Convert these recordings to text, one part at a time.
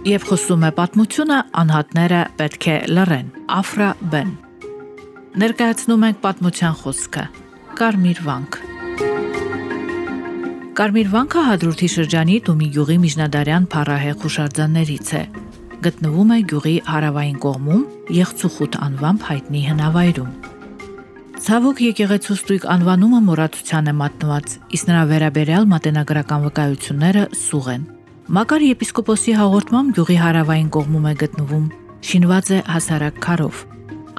Եվ խոսում է պատմությունը անհատները պետք է լռեն։ Աֆրա Բեն։ Ներկայացնում ենք պատմության խոսքը։ Կարմիր վանք։ Կարմիր վանքը Հադրութի շրջանի Տումի գյուղի միջնադարյան փառահեղ հուշարձաններից է։ Գտնվում է գյուղի հարավային կողմում Եղցուխուտ անվամբ հայտնի հնավայրում։ Ցավոք եկեղեցու ստույգ անվանումը մոռացության է մատնված, իսկ նրա վերաբերյալ մատենագրական վկայությունները սուղ են։ Մակար եպիսկոպոսի հաղորդմամբ գյուղի հարավային կողմում է գտնվում, շինված է հասարակ քարով։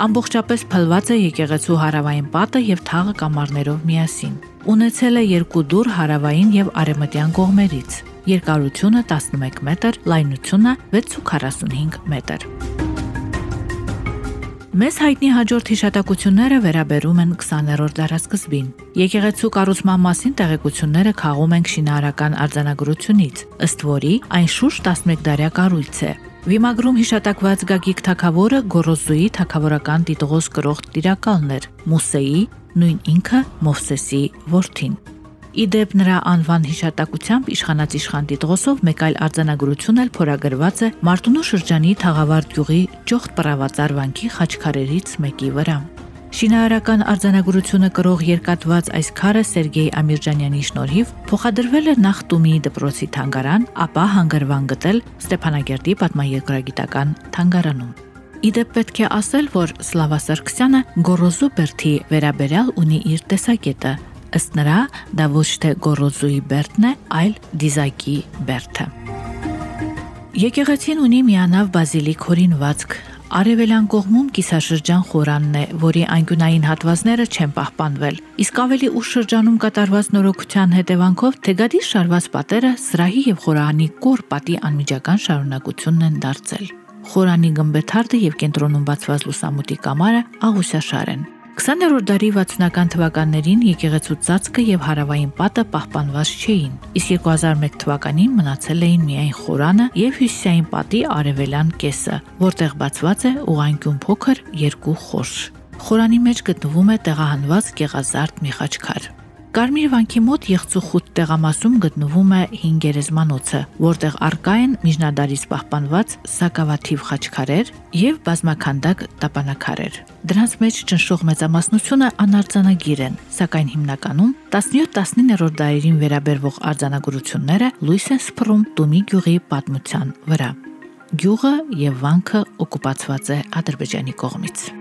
Ամբողջապես փլված է եկեղեցու հարավային պատը եւ թաղը կամարներով միասին։ Ունեցել է երկու դուռ հարավային եւ արևմտյան կողմերից։ Երկարությունը 11 մետր, լայնությունը 645 մետր։ Մեզ հայտնի հաջորդ հիշատակությունները վերաբերում են 20-րդ դարաշրջին։ Եկեղեցու կառուցման մասին տեղեկությունները քաղում ենք շինարարական արձանագրությունից, ըստ որի այն շուրջ 11 դարյա կառույց է։ Վիմագրում հիշատակված Գագիկ թագավորը Գորոզուի թագավորական տիտղոս կրող տիրակալն էր, Մուսեի, նույն ինքը Մովսեսի որդին։ Իդեպ նրա անվան հիշատակությամբ իշխանած իշխան Տիտղոսով մեկ այլ արձանագրություն էլ փորագրված է Մարտունու շրջանի Թաղավարտ գյուղի ճոխտ պրավացար վանքի խաչքարերից մեկի վրա։ Շինարարական արձանագրությունը կրող երկատված այս քարը Սերգեյ Ամիրջանյանի շնորհիվ փոխադրվել է նախ Տումի դպրոցի թանգարան, ապա հանգրվան գտել Ստեփանագերտի պատմաերկրագիտական թանգարանում։ Իդեպ պետք է ասել, որ Սլավա Սարգսյանը Գորոզու Բերթի վերաբերյալ ունի իր տեսակետը, Ըստ նրա, դա ոչ թե Գորոզուի Բերտն է, այլ Դիզակի Բերթը։ Եկեղեցին ունի միանավ բազիլիկ հորինվածք, Արևելյան կողմում կիսաշրջան խորանն է, որի անկյունային հատվածները չեն պահպանվել։ Իսկ ավելի ուշ շրջանում կատարված նորոգության հետևանքով Թեգադի շարված պատերը սրահի եւ խորանի կոր պատի անմիջական շարունակությունն են դարձել։ Խորանի գմբեթարդը եւ կենտրոնում բացված լուսամուտի կամարը աղուսաշար են։ 20-րդ դարի 60-ական թվականներին եկեղեցու ծածկը եւ հարավային պատը պահպանված չէին, իսկ 2001 թվականին մնացել էին միայն խորանը եւ հյուսիսային պատի արևելյան կեսը, որտեղ բացված է ուղանկյուն փոքր երկու խորշ։ Խորանի մեջ գտնվում է տեղահանված գեղազարդ մի խաչքար։ Կարմիր վանքի մոտ եղծուխուտ տեղամասում գտնվում է հին գերեզմանոցը, որտեղ արկա են միջնադարից պահպանված սակավաթիվ խաչքարեր եւ բազմաքանդակ տապանակարեր։ Դրանց մեջ ճնշող մեծամասնությունը անարձանագիր են, սակայն հիմնականում 17-19-րդ դարերին վերաբերվող արձանագրությունները լույս են սփռում Տումի գյուղի պատմության վրա։ Գյուղը եւ վանքը օկուպացված է Ադրբեջանի կողմից։